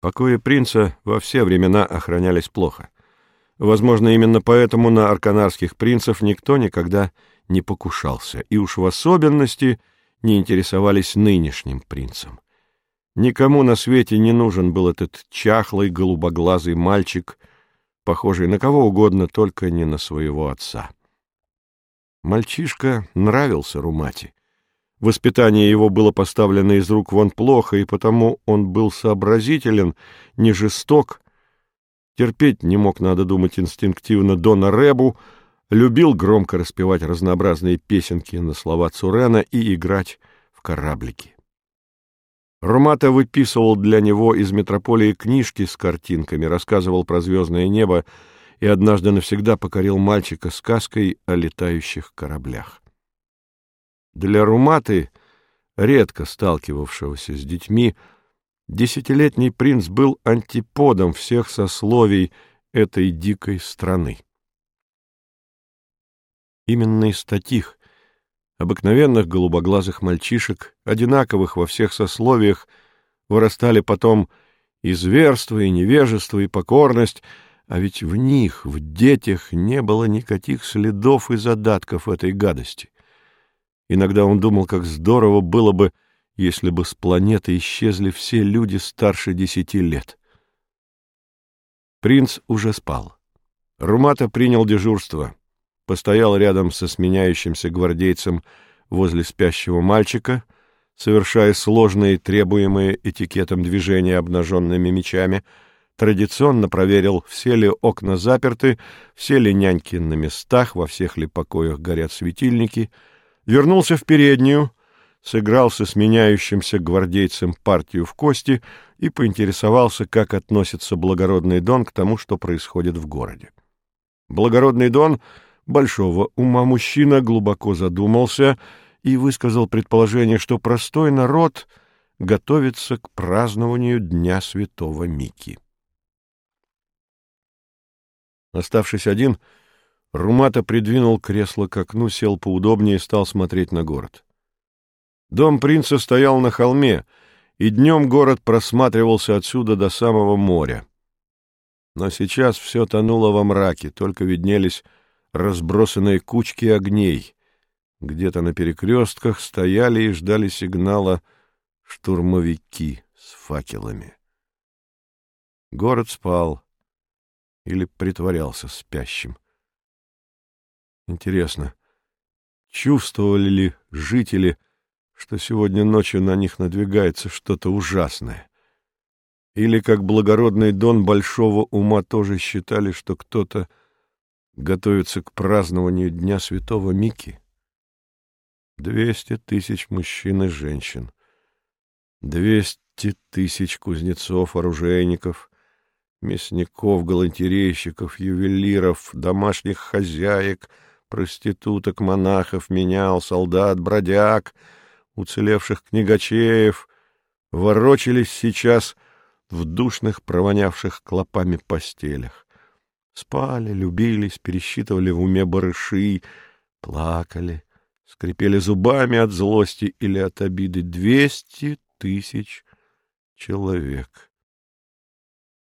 Покои принца во все времена охранялись плохо. Возможно, именно поэтому на арканарских принцев никто никогда не покушался, и уж в особенности не интересовались нынешним принцем. Никому на свете не нужен был этот чахлый голубоглазый мальчик, похожий на кого угодно, только не на своего отца. Мальчишка нравился Румати. Воспитание его было поставлено из рук вон плохо, и потому он был сообразителен, не жесток. Терпеть не мог, надо думать, инстинктивно Дона Ребу, любил громко распевать разнообразные песенки на слова Цурена и играть в кораблики. Румата выписывал для него из метрополии книжки с картинками, рассказывал про звездное небо и однажды навсегда покорил мальчика сказкой о летающих кораблях. Для Руматы, редко сталкивавшегося с детьми, десятилетний принц был антиподом всех сословий этой дикой страны. Именно из таких обыкновенных голубоглазых мальчишек, одинаковых во всех сословиях, вырастали потом и зверство, и невежество, и покорность, а ведь в них, в детях, не было никаких следов и задатков этой гадости. Иногда он думал, как здорово было бы, если бы с планеты исчезли все люди старше десяти лет. Принц уже спал. Румата принял дежурство, постоял рядом со сменяющимся гвардейцем возле спящего мальчика, совершая сложные, требуемые этикетом движения обнаженными мечами, традиционно проверил, все ли окна заперты, все ли няньки на местах, во всех ли покоях горят светильники — вернулся в переднюю, сыграл со сменяющимся гвардейцем партию в кости и поинтересовался, как относится благородный Дон к тому, что происходит в городе. Благородный Дон, большого ума мужчина, глубоко задумался и высказал предположение, что простой народ готовится к празднованию Дня Святого Мики. Оставшись один, — Румата придвинул кресло к окну, сел поудобнее и стал смотреть на город. Дом принца стоял на холме, и днем город просматривался отсюда до самого моря. Но сейчас все тонуло во мраке, только виднелись разбросанные кучки огней. Где-то на перекрестках стояли и ждали сигнала штурмовики с факелами. Город спал или притворялся спящим. Интересно, чувствовали ли жители, что сегодня ночью на них надвигается что-то ужасное? Или, как благородный Дон большого ума, тоже считали, что кто-то готовится к празднованию Дня Святого Мики? Двести тысяч мужчин и женщин, двести тысяч кузнецов, оружейников, мясников, галантерейщиков, ювелиров, домашних хозяек — проституток, монахов, менял, солдат, бродяг, уцелевших книгачеев, ворочались сейчас в душных, провонявших клопами постелях. Спали, любились, пересчитывали в уме барыши, плакали, скрипели зубами от злости или от обиды. Двести тысяч человек.